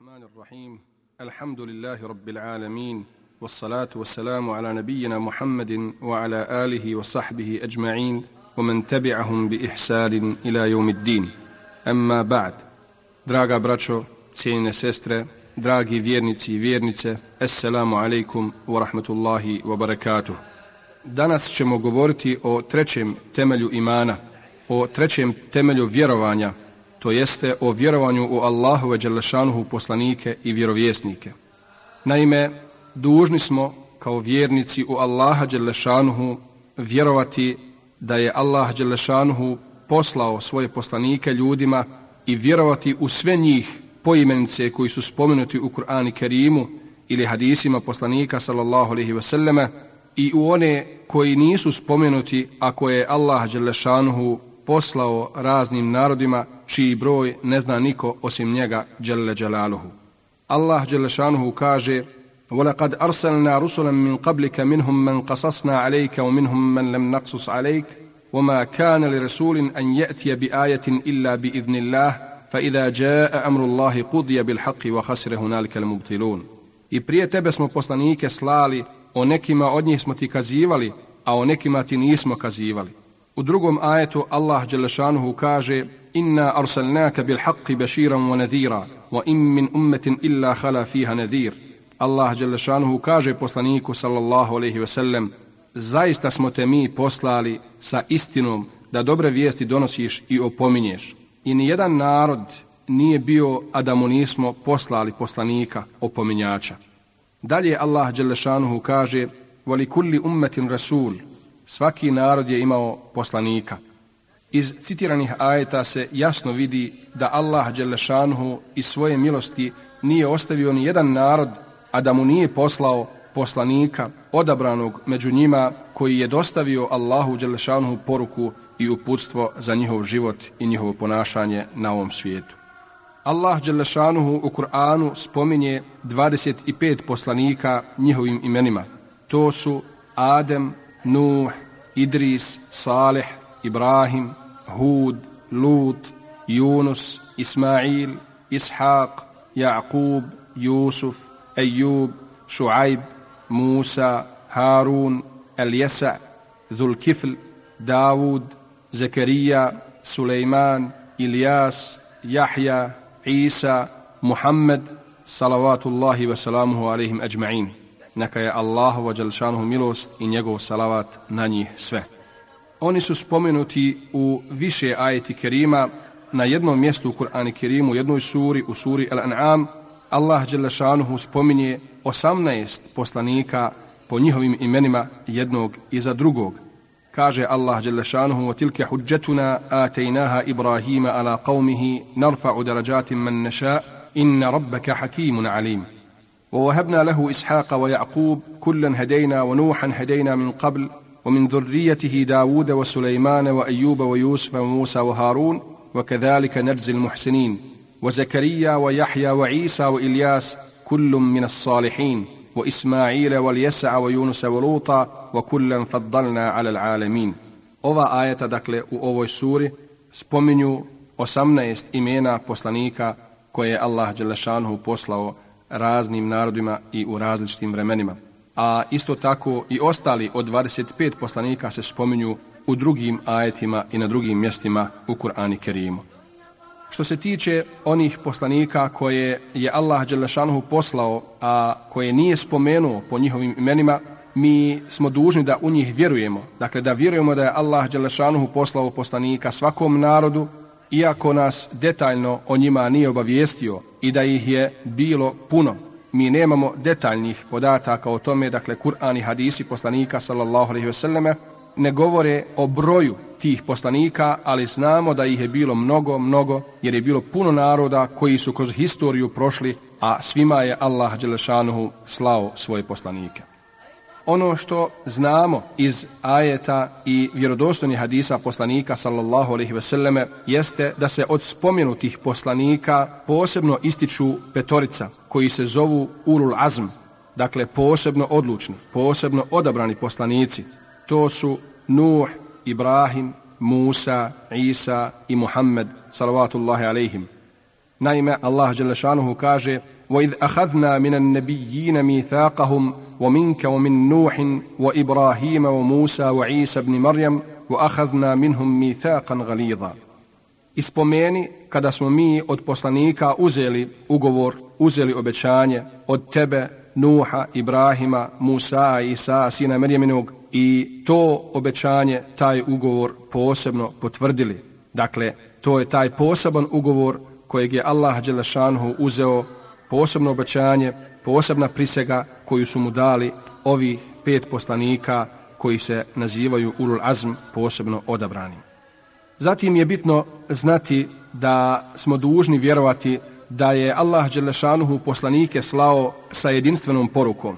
الرحمن الرحيم الحمد لله رب العالمين والصلاة والسلام على نبينا محمد وعلى آله وصحبه أجمعين ومن تبعهم بإحسان إلى يوم الدين أما بعد دراغا براتشو cijenine sestre, dragi vjernici i vjernice, Assalamu alaikum wa rahmatullahi wa barakatuh. Danas ćemo govoriti o trećem temelju imana, o trećem temelju vjerovanja, to jeste o vjerovanju u Allahove Đelešanuhu poslanike i vjerovjesnike. Naime, dužni smo kao vjernici u Allaha Đelešanuhu vjerovati da je Allah Đelešanuhu poslao svoje poslanike ljudima i vjerovati u sve njih poimenice koji su spomenuti u Kur'ani Kerimu ili hadisima poslanika sallallahu alaihi ve selleme i u one koji nisu spomenuti ako je Allah Đelešanuhu poslao raznim narodima čiji broj ne zna niko osim njega Đelle Đelaluhu. Allah Đelešanuhu kaže وَلَقَدْ أَرْسَلْنَا رُسُلًا مِنْ قَبْلِكَ مِنْهُمْ مَنْ قَصَصْنَا عَلَيْكَ وَمِنْهُمْ مَنْ لَمْ نَقْصُصْ عَلَيْكَ وَمَا كَانَ لِرَسُولٍ أَنْ يَأْتِيَ بِآيَةٍ إِلَّا بِإِذْنِ اللَّهِ فَإِذَا جَاءَ أَمْرُ اللَّهِ قُضِيَ بِالْحَقِّ وَخَسِرَ هُنَالِكَ الْمُبْتِلُونَ I prije tebe smo poslanike slali, o nekima od njih smo ti kazivali, a o nekima ti nismo kazivali. U drugom ajetu Allah Đelešanuhu kaže Inna arsalnaka bil haqqi bashiran wa nadira wa in min ummetin illa khala fiha nadir. Allah Đelešanuhu kaže poslaniku sallallahu alaihi ve sellem Zaista smo te mi poslali sa istinom da dobre vijesti donosiš i opominješ. I ni jedan narod nije bio, a da mu nismo poslali poslanika opominjača. Dalje Allah Đelešanuhu kaže Voli kulli ummetin rasul Svaki narod je imao poslanika. Iz citiranih ajeta se jasno vidi da Allah Đelešanhu iz svoje milosti nije ostavio ni jedan narod, a da mu nije poslao poslanika odabranog među njima koji je dostavio Allahu Đelešanhu poruku i uputstvo za njihov život i njihovo ponašanje na ovom svijetu. Allah Đelešanuhu u Kur'anu spominje 25 poslanika njihovim imenima. To su Adem, Nuh, إدريس صالح إبراهيم هود لوط يونس إسماعيل إسحاق يعقوب يوسف أيوب شعيب موسى هارون اليسع ذو الكفل داود زكريا سليمان إلياس يحيى عيسى محمد صلوات الله وسلامه عليهم أجمعين. Neka je Allahova dželšanuhu milost i njegov salavat na njih sve. Oni su spomenuti u više ajeti kerima na jednom mjestu u Kur'ani Kerimu, u jednoj suri, u suri Al-An'am, Allah dželšanuhu spominje 18 poslanika po njihovim imenima jednog iza drugog. Kaže Allah dželšanuhu wa tilke hujjatuna atejnaha Ibrahima ala qavmihi narfa'u darajatim man neša inna rabbaka hakimun alim. ووهبنا له إسحاق ويعقوب كلا هدينا ونوحا هدينا من قبل ومن ذريته داود وسليمان وأيوب ويوسف وموسى وهارون وكذلك نجزي المحسنين وزكريا ويحيى وعيسى وإلياس كل من الصالحين وإسماعيل واليسع ويونس ولوطا وكلا فضلنا على العالمين. أوفا dakle, u ovoj suri spominju 18 imena poslanika koje الله جل شانه poslao raznim narodima i u različitim vremenima. A isto tako i ostali od 25 poslanika se spominju u drugim ajetima i na drugim mjestima u Kur'ani Kerimu. Što se tiče onih poslanika koje je Allah Đelešanuhu poslao, a koje nije spomenuo po njihovim imenima, mi smo dužni da u njih vjerujemo. Dakle, da vjerujemo da je Allah Đelešanuhu poslao poslanika svakom narodu, iako nas detaljno o njima nije obavijestio i da ih je bilo puno. Mi nemamo detaljnih podataka o tome, dakle, Kur'an i hadisi poslanika, sallallahu alaihi ve selleme, ne govore o broju tih poslanika, ali znamo da ih je bilo mnogo, mnogo, jer je bilo puno naroda koji su kroz historiju prošli, a svima je Allah Đelešanuhu slao svoje poslanike ono što znamo iz ajeta i vjerodostojnih hadisa poslanika sallallahu alejhi ve selleme jeste da se od spomenutih poslanika posebno ističu petorica koji se zovu ulul azm, dakle posebno odlučni, posebno odabrani poslanici. To su Nuh, Ibrahim, Musa, Isa i Muhammed sallallahu alejhim. Naime, Allah Đelešanuhu kaže وإذ أخذنا من النبيين ميثاقهم ومنك ومن نوح وإبراهيم وموسى وعيسى بن مريم وأخذنا منهم ميثاقا غليظا Ispomeni kada smo mi od poslanika uzeli ugovor, uzeli obećanje od tebe, Nuha, Ibrahima, Musa, Isa, sina Mirjaminog i to obećanje, taj ugovor posebno potvrdili. Dakle, to je taj poseban ugovor kojeg je Allah Đelešanhu uzeo posebno obećanje, posebna prisega koju su mu dali ovi pet poslanika koji se nazivaju Ulul Azm posebno odabrani. Zatim je bitno znati da smo dužni vjerovati da je Allah Đelešanuhu poslanike slao sa jedinstvenom porukom,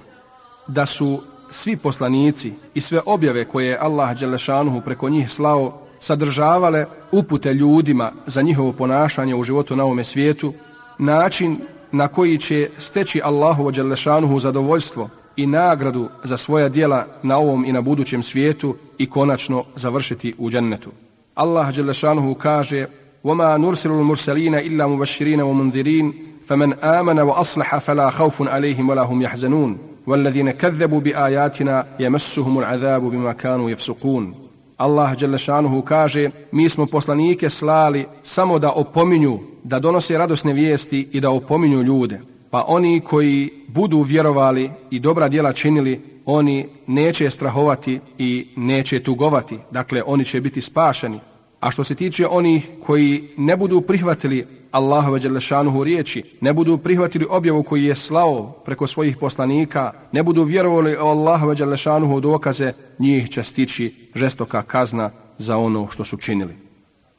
da su svi poslanici i sve objave koje je Allah Đelešanuhu preko njih slao sadržavale upute ljudima za njihovo ponašanje u životu na ovome svijetu, način na koji će steći Allahu Đelešanuhu zadovoljstvo i nagradu za svoja dijela na ovom i na budućem svijetu i konačno završiti u džennetu. Allah Đelešanuhu kaže وما نرسل المرسلين إلا مبشرين ومنذرين فمن آمن وأصلح فلا خوف عليهم ولا هم يحزنون والذين كذبوا بآياتنا يمسهم العذاب بما كانوا يفسقون Allah Đelešanuhu kaže, mi smo poslanike slali samo da opominju, da donose radosne vijesti i da opominju ljude. Pa oni koji budu vjerovali i dobra djela činili, oni neće strahovati i neće tugovati. Dakle, oni će biti spašeni. A što se tiče onih koji ne budu prihvatili Allahove Đelešanuhu riječi, ne budu prihvatili objavu koji je slao preko svojih poslanika, ne budu vjerovali o Allahove Đelešanuhu dokaze, njih će stići žestoka kazna za ono što su činili.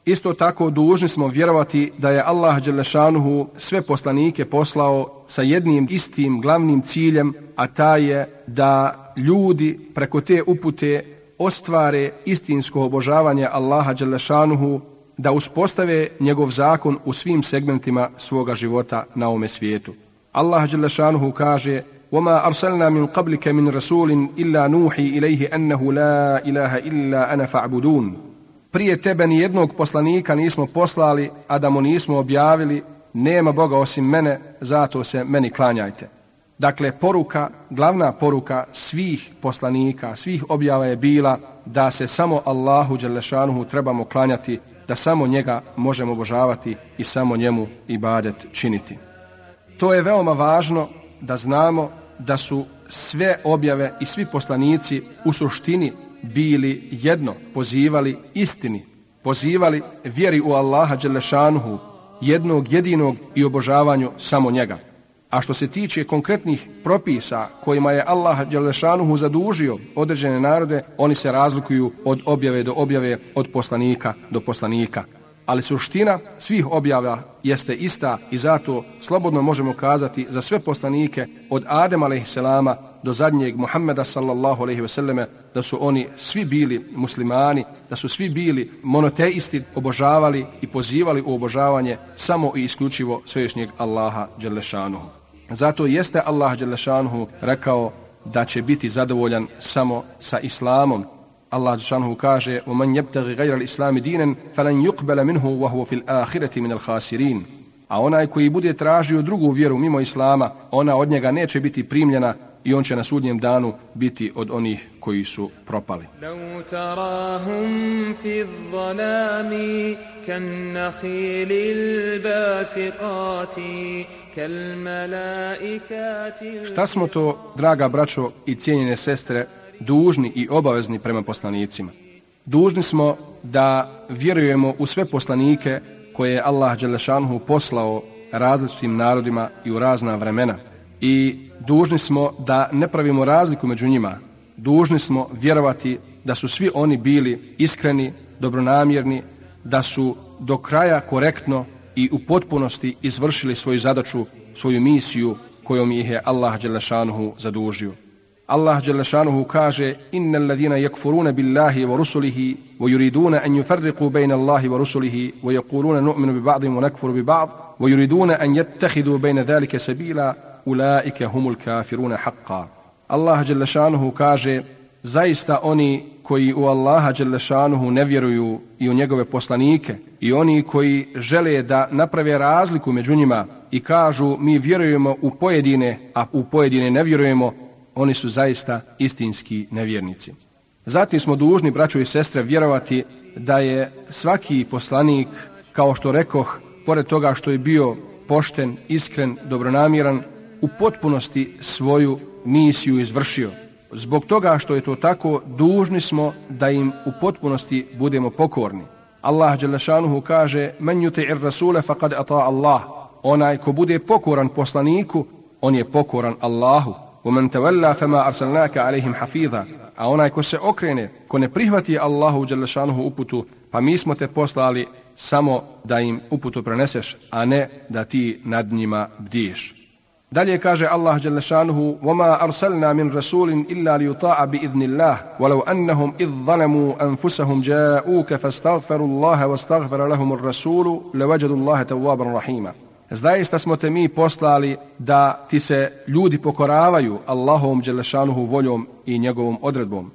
Isto tako dužni smo vjerovati da je Allah Đelešanuhu sve poslanike poslao sa jednim istim glavnim ciljem, a ta je da ljudi preko te upute ostvare istinsko obožavanje Allaha Đelešanuhu, da uspostave njegov zakon u svim segmentima svoga života na ome svijetu. Allah Đelešanuhu kaže وَمَا أَرْسَلْنَا مِنْ قَبْلِكَ مِنْ رَسُولٍ إِلَّا نُوحِي إِلَيْهِ أَنَّهُ لَا إِلَهَ إِلَّا أَنَا فَعْبُدُونَ Prije tebe ni jednog poslanika nismo poslali, a da mu nismo objavili, nema Boga osim mene, zato se meni klanjajte. Dakle, poruka, glavna poruka svih poslanika, svih objava je bila da se samo Allahu Đelešanuhu trebamo klanjati, da samo njega možemo obožavati i samo njemu ibadet činiti. To je veoma važno da znamo da su sve objave i svi poslanici u suštini bili jedno, pozivali istini, pozivali vjeri u Allaha Đelešanuhu, jednog jedinog i obožavanju samo njega. A što se tiče konkretnih propisa kojima je Allah Đelešanuhu zadužio određene narode, oni se razlikuju od objave do objave, od poslanika do poslanika. Ali suština svih objava jeste ista i zato slobodno možemo kazati za sve poslanike od Adem a.s. do zadnjeg Muhammeda sallallahu alejhi ve da su oni svi bili muslimani, da su svi bili monoteisti, obožavali i pozivali u obožavanje samo i isključivo svešnjeg Allaha Đelešanuhu. Zato jeste Allah Đelešanuhu rekao da će biti zadovoljan samo sa islamom. Allah Đelešanuhu kaže وَمَنْ يَبْتَغِ غَيْرَ الْإِسْلَامِ دِينًا فَلَنْ يُقْبَلَ مِنْهُ وَهُوَ فِي الْآخِرَةِ مِنَ الْخَاسِرِينَ A onaj koji bude tražio drugu vjeru mimo Islama, ona od njega neće biti primljena i on će na sudnjem danu biti od onih koji su propali. Šta smo to, draga braćo i cijenjene sestre, dužni i obavezni prema poslanicima? Dužni smo da vjerujemo u sve poslanike koje je Allah Đelešanhu poslao različitim narodima i u razna vremena. I dužni smo da ne pravimo razliku među njima. Dužni smo vjerovati da su svi oni bili iskreni, dobronamjerni, da su do kraja korektno i u potpunosti izvršili svoju zadaću, svoju misiju kojom ih je Allah Đelešanuhu zadužio. Allah Đelešanuhu kaže Inna alladhina yakfuruna billahi wa rusulihi wa yuriduna an yufarriqu bayna Allahi wa rusulihi wa yaquluna nu'minu bi ba'din wa nakfuru bi ba'd wa yuriduna an yattakhidu bayna dhalika sabila ulaike humul kafiruna haqqa. Allah Đelešanuhu kaže zaista oni koji u Allaha Đelešanuhu ne vjeruju i u njegove poslanike i oni koji žele da naprave razliku među njima i kažu mi vjerujemo u pojedine, a u pojedine ne vjerujemo, oni su zaista istinski nevjernici. Zatim smo dužni, braćo i sestre, vjerovati da je svaki poslanik, kao što rekoh, pored toga što je bio pošten, iskren, dobronamiran, u potpunosti svoju misiju izvršio. Zbog toga što je to tako, dužni smo da im u potpunosti budemo pokorni. Allah Đelešanuhu kaže Men yuti'ir rasule faqad ata Allah Onaj ko bude pokoran poslaniku, on je pokoran Allahu. ومن تولى فما أرسلناك عليهم حفيظا a onaj ko se okrene, ko ne prihvati Allahu u Đelešanuhu uputu, pa mi smo te poslali samo da im uputu preneseš, a ne da ti nad njima bdiješ. Dalje kaže Allah dželle šanehu: "Vema arsalna min rasulin illa li yuta'a bi idnillah, walau annahum idzalamu anfusahum ja'uka fastaghfiru Allah wastaghfara lahum ar-rasul lawajadu Allah tawwaban rahima." Zaista smo te mi poslali da ti se ljudi pokoravaju Allahom dželle šanehu voljom i njegovom odredbom.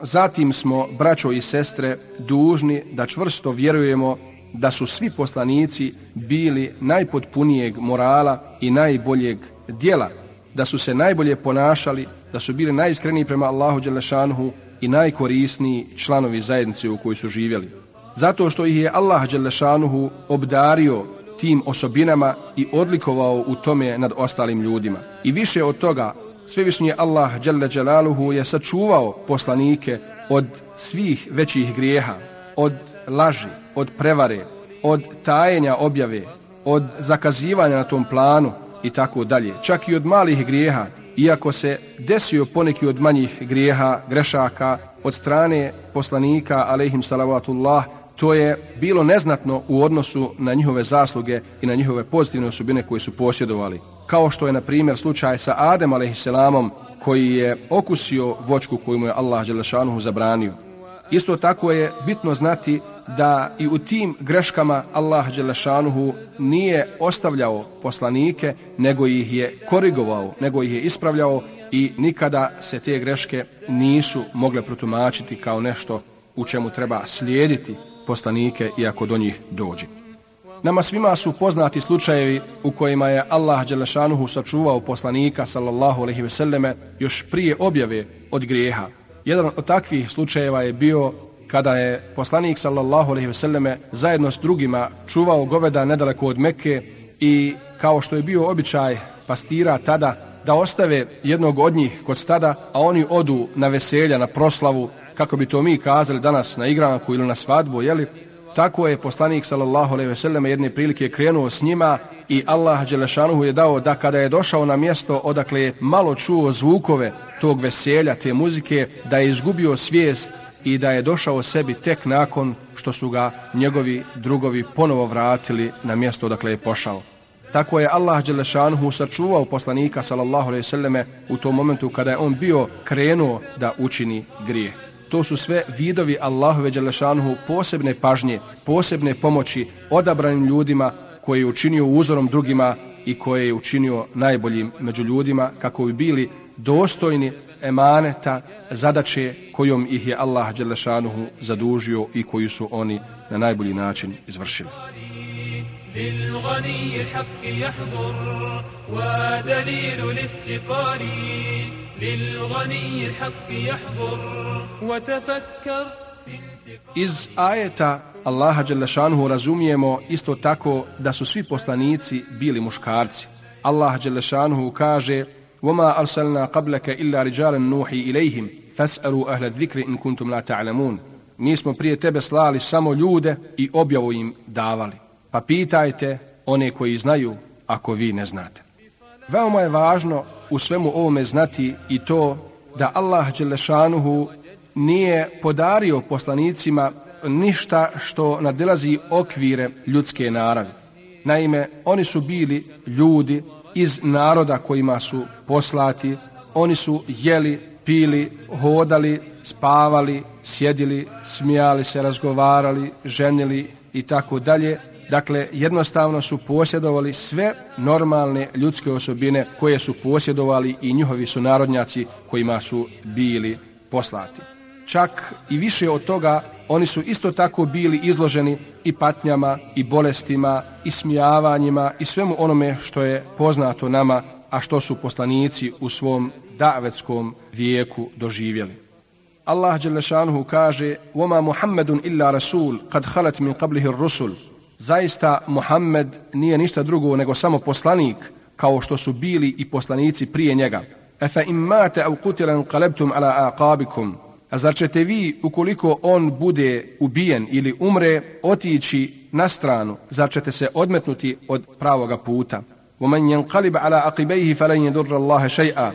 Zatim smo braćo i sestre dužni da čvrsto vjerujemo da su svi poslanici bili najpotpunijeg morala i najboljeg dijela, da su se najbolje ponašali, da su bili najiskreniji prema Allahu Đelešanuhu i najkorisniji članovi zajednice u kojoj su živjeli. Zato što ih je Allah Đelešanuhu obdario tim osobinama i odlikovao u tome nad ostalim ljudima. I više od toga, svevišnji Allah Đelle Đelaluhu je sačuvao poslanike od svih većih grijeha, od laži, od prevare, od tajenja objave, od zakazivanja na tom planu i tako dalje. Čak i od malih grijeha, iako se desio poneki od manjih grijeha, grešaka, od strane poslanika, alaihim salavatullah, to je bilo neznatno u odnosu na njihove zasluge i na njihove pozitivne osobine koje su posjedovali. Kao što je, na primjer, slučaj sa Adem alaihisselamom, koji je okusio vočku koju mu je Allah Đelešanuhu zabranio. Isto tako je bitno znati da i u tim greškama Allah Đelešanuhu nije ostavljao poslanike, nego ih je korigovao, nego ih je ispravljao i nikada se te greške nisu mogle protumačiti kao nešto u čemu treba slijediti poslanike iako do njih dođe. Nama svima su poznati slučajevi u kojima je Allah Đelešanuhu sačuvao poslanika sallallahu alaihi ve selleme još prije objave od grijeha. Jedan od takvih slučajeva je bio kada je poslanik sallallahu alejhi ve selleme zajedno s drugima čuvao goveda nedaleko od Mekke i kao što je bio običaj pastira tada da ostave jednog od njih kod stada, a oni odu na veselja, na proslavu kako bi to mi kazali danas na igranku ili na svadbu, jeli? Tako je poslanik sallallahu alejhi ve selleme jedne prilike krenuo s njima i Allah dželešanuhu je dao da kada je došao na mjesto odakle je malo čuo zvukove tog veselja, te muzike, da je izgubio svijest i da je došao sebi tek nakon što su ga njegovi drugovi ponovo vratili na mjesto odakle je pošao. Tako je Allah Đelešanhu sačuvao poslanika sallallahu alejhi ve selleme u tom momentu kada je on bio krenuo da učini grije to su sve vidovi Allahove Đelešanhu posebne pažnje, posebne pomoći odabranim ljudima koje je učinio uzorom drugima i koje je učinio najboljim među ljudima kako bi bili dostojni emaneta zadaće kojom ih je Allah Đelešanuhu zadužio i koju su oni na najbolji način izvršili. للغني الحق يحضر ودليل الافتقار للغني الحق يحضر وتفكر Iz ajeta Allaha Đelešanuhu razumijemo isto tako da su svi poslanici bili muškarci. Allah Đelešanuhu kaže وَمَا أَرْسَلْنَا قَبْلَكَ إِلَّا رِجَالًا نُوحِي إِلَيْهِمْ فَاسْأَلُوا أَهْلَ الذِّكْرِ إِن كُنْتُمْ لَا تَعْلَمُونَ Mi smo prije tebe slali samo ljude i objavu im davali. Pa pitajte one koji znaju ako vi ne znate. Veoma je važno u svemu ovome znati i to da Allah Đelešanuhu nije podario poslanicima ništa što nadilazi okvire ljudske naravi. Naime, oni su bili ljudi iz naroda kojima su poslati, oni su jeli, pili, hodali, spavali, sjedili, smijali se, razgovarali, ženili i tako dalje, Dakle, jednostavno su posjedovali sve normalne ljudske osobine koje su posjedovali i njihovi su narodnjaci kojima su bili poslati. Čak i više od toga, oni su isto tako bili izloženi i patnjama, i bolestima, i smijavanjima, i svemu onome što je poznato nama, a što su poslanici u svom davetskom vijeku doživjeli. Allah Đelešanuhu kaže وَمَا مُحَمَّدٌ إِلَّا رَسُولٌ قَدْ خَلَتْ مِنْ قَبْلِهِ الرُّسُلُ Zaista Muhammed nije ništa drugo nego samo poslanik kao što su bili i poslanici prije njega. Efa immate au kutilan qalabtum ala aqabikum. A zar ćete vi, ukoliko on bude ubijen ili umre, otići na stranu, zar ćete se odmetnuti od pravoga puta? وَمَنْ يَنْقَلِبَ عَلَىٰ عَقِبَيْهِ فَلَنْ يَدُرَّ اللَّهَ شَيْئًا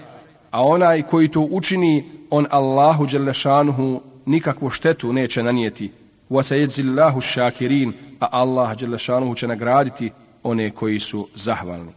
A onaj koji to učini, on Allahu Đelešanuhu nikakvu štetu neće nanijeti. وَسَيَدْزِ اللَّهُ الشَّاكِرِينَ A Allah Đelešanuhu će nagraditi one koji su zahvalni.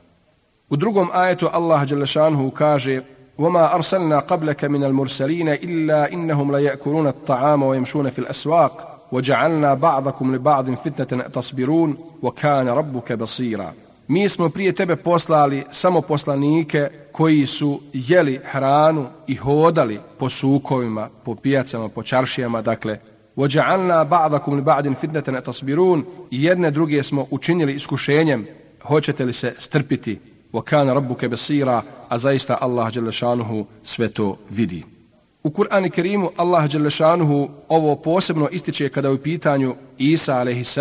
U drugom ajetu Allah Đelešanuhu kaže وما أرسلنا قبلك من المرسلين إلا إنهم ليأكلون الطعام ويمشون في الأسواق وجعلنا بعضكم لبعض فتنة تصبرون وكان ربك بصيرا Mi smo prije tebe poslali samo poslanike koji su jeli hranu i hodali po sukovima, po pijacama, po čaršijama, dakle وَجَعَلْنَا بَعْضَكُمْ لِبَعْدٍ فِتْنَةً أَتَصْبِرُونَ I jedne druge smo učinili iskušenjem, hoćete li se strpiti? وَكَانَ رَبُّكَ بَصِيرًا A zaista Allah Đelešanuhu sve to vidi. U Kur'anu Kerimu Allah Đelešanuhu ovo posebno ističe kada je u pitanju Isa a.s.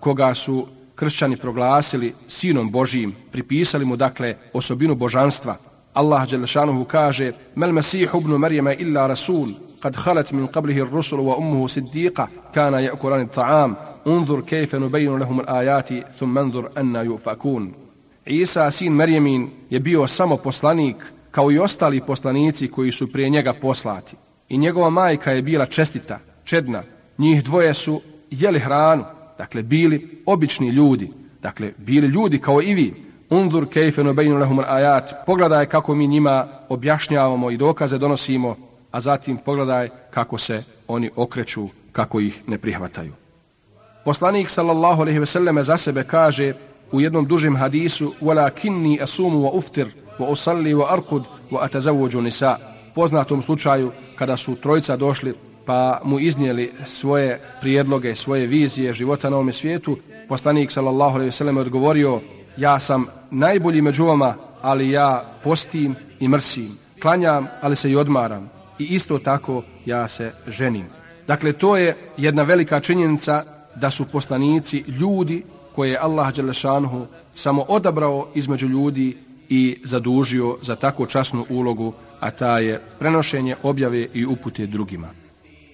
koga su kršćani proglasili sinom Božijim, pripisali mu dakle osobinu božanstva. Allah Đelešanuhu kaže Mel Mesih ibn Marijama illa Rasul kad halet min qablihi Rusul wa ummuhu siddiqa kana jakurani ta'am unzur kejfe nubejnu lehum ajati thum manzur anna yufakun. Isa, sin Merjemin, je bio samo poslanik kao i ostali poslanici koji su prije njega poslati. I njegova majka je bila čestita, čedna. Njih dvoje su jeli hranu, dakle bili obični ljudi, dakle bili ljudi kao i vi. Undur kejfenu bejnu lehum ajat, pogledaj kako mi njima objašnjavamo i dokaze donosimo, a zatim pogledaj kako se oni okreću, kako ih ne prihvataju. Poslanik sallallahu alejhi ve selleme za sebe kaže u jednom dužem hadisu walakinni asumu wa uftir wa usalli wa arqud wa atazawwaju nisa poznatom slučaju kada su trojica došli pa mu iznijeli svoje prijedloge, svoje vizije života na ovom svijetu, poslanik sallallahu alejhi ve sellem odgovorio: "Ja sam najbolji među vama, ali ja postim i mrsim, klanjam, ali se i odmaram, i isto tako ja se ženim." Dakle, to je jedna velika činjenica da su poslanici ljudi koje je Allah Đelešanhu samo odabrao između ljudi i zadužio za tako časnu ulogu, a ta je prenošenje objave i upute drugima.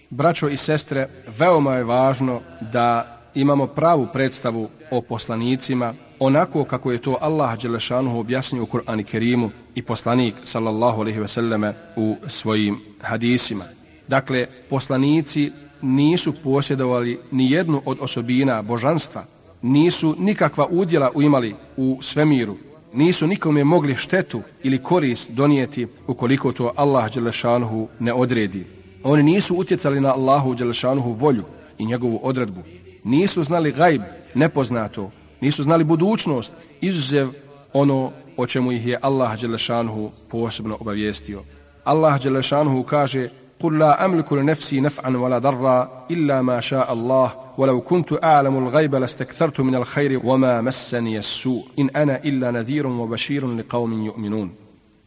Braćo i sestre, veoma je važno da imamo pravu predstavu o poslanicima, onako kako je to Allah Đelešanuhu objasnio u Kur'ani Kerimu i poslanik sallallahu alaihi selleme u svojim hadisima. Dakle, poslanici nisu posjedovali ni jednu od osobina božanstva, nisu nikakva udjela imali u svemiru, nisu nikome mogli štetu ili korist donijeti ukoliko to Allah Đelešanuhu ne odredi. Oni nisu utjecali na Allahu Đelešanuhu volju i njegovu odredbu. Nisu znali gajb, nepoznato, nisu znali budućnost, izuzev ono o čemu ih je Allah Đelešanuhu posebno obavijestio. Allah Đelešanuhu kaže قل لا أملك لنفسي نفعا ولا ضرا إلا ما شاء الله ولو كنت أعلم الغيب لاستكثرت من الخير وما مسني السوء إن أنا إلا نذير وبشير لقوم يؤمنون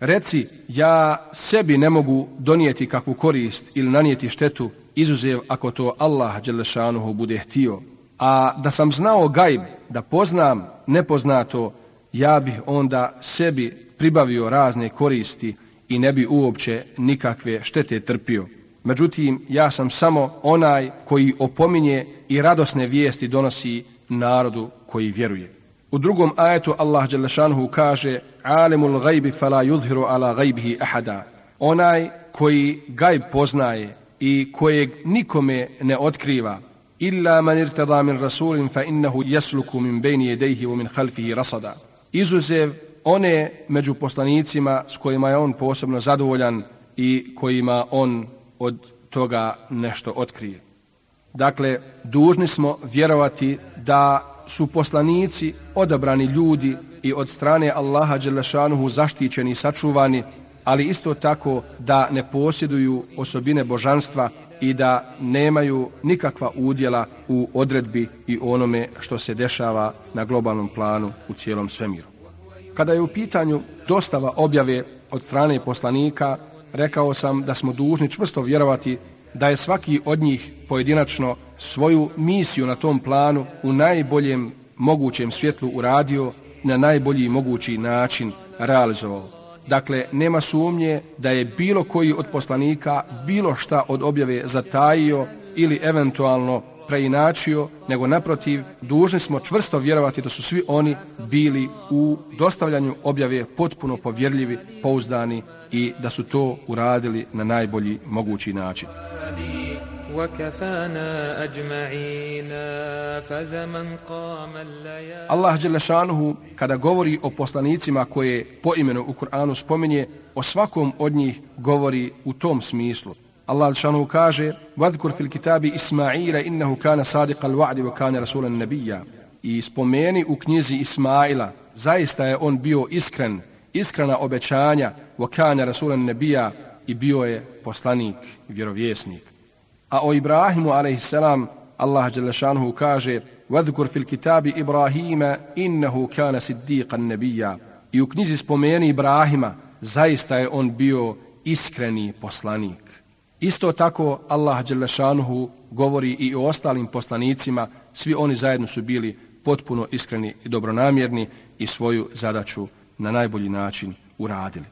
Reci, ja sebi ne mogu donijeti kakvu korist ili nanijeti štetu, izuzev ako to Allah Đelešanuhu bude htio. A da sam znao gajb, da poznam nepoznato, ja bih onda sebi pribavio razne koristi i ne bi uopće nikakve štete trpio. Međutim, ja sam samo onaj koji opominje i radosne vijesti donosi narodu koji vjeruje. U drugom ajetu Allah Đelešanhu kaže Alimul gajbi fala yudhiru ala gajbihi ahada. Onaj koji gajb poznaje i kojeg nikome ne otkriva. Illa man irtada min rasulin fa innahu jasluku min bejni jedejhi u min halfihi rasada. Izuzev one među poslanicima s kojima je on posebno zadovoljan i kojima on od toga nešto otkrije. Dakle, dužni smo vjerovati da su poslanici odabrani ljudi i od strane Allaha Đelešanuhu zaštićeni i sačuvani ali isto tako da ne posjeduju osobine božanstva i da nemaju nikakva udjela u odredbi i onome što se dešava na globalnom planu u cijelom svemiru. Kada je u pitanju dostava objave od strane poslanika, rekao sam da smo dužni čvrsto vjerovati da je svaki od njih pojedinačno svoju misiju na tom planu u najboljem mogućem svjetlu uradio na najbolji mogući način realizovao. Dakle, nema sumnje da je bilo koji od poslanika bilo šta od objave zatajio ili eventualno preinačio, nego naprotiv, dužni smo čvrsto vjerovati da su svi oni bili u dostavljanju objave potpuno povjerljivi, pouzdani i da su to uradili na najbolji mogući način. Allah Đelešanuhu kada govori o poslanicima koje po imenu u Kur'anu spominje, o svakom od njih govori u tom smislu. Allah Đelešanuhu kaže Vadkur fil kitabi Ismaila innahu kana sadiqa al-wa'di wa kana rasulan nabija i spomeni u knjizi Ismaila zaista je on bio iskren iskrena obećanja wa kana rasulan nabija i bio je poslanik i vjerovjesnik A o Ibrahimu a.s. Allah Đelešanuhu kaže Vadkur fil kitabi Ibrahima innahu kana siddiqan nabija. I u knjizi spomeni Ibrahima, zaista je on bio iskreni poslanik. Isto tako Allah Đelešanuhu govori i o ostalim poslanicima, svi oni zajedno su bili potpuno iskreni i dobronamjerni i svoju zadaću na najbolji način uradili.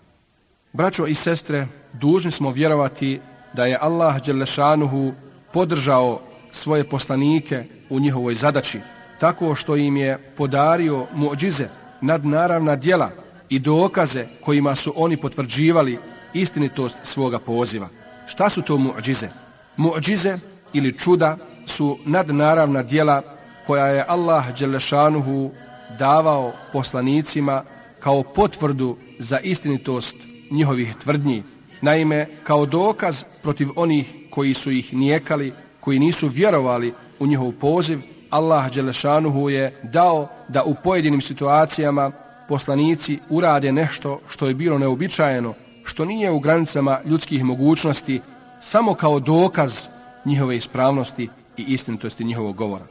Braćo i sestre, dužni smo vjerovati da je Allah Đelešanuhu podržao svoje poslanike u njihovoj zadaći tako što im je podario muđize nadnaravna djela i dokaze kojima su oni potvrđivali istinitost svoga poziva. Šta su to muđize? Muđize ili čuda su nadnaravna djela koja je Allah Đelešanuhu davao poslanicima kao potvrdu za istinitost njihovih tvrdnji Naime, kao dokaz protiv onih koji su ih nijekali, koji nisu vjerovali u njihov poziv, Allah Đelešanuhu je dao da u pojedinim situacijama poslanici urade nešto što je bilo neobičajeno, što nije u granicama ljudskih mogućnosti, samo kao dokaz njihove ispravnosti i istinitosti njihovog govora.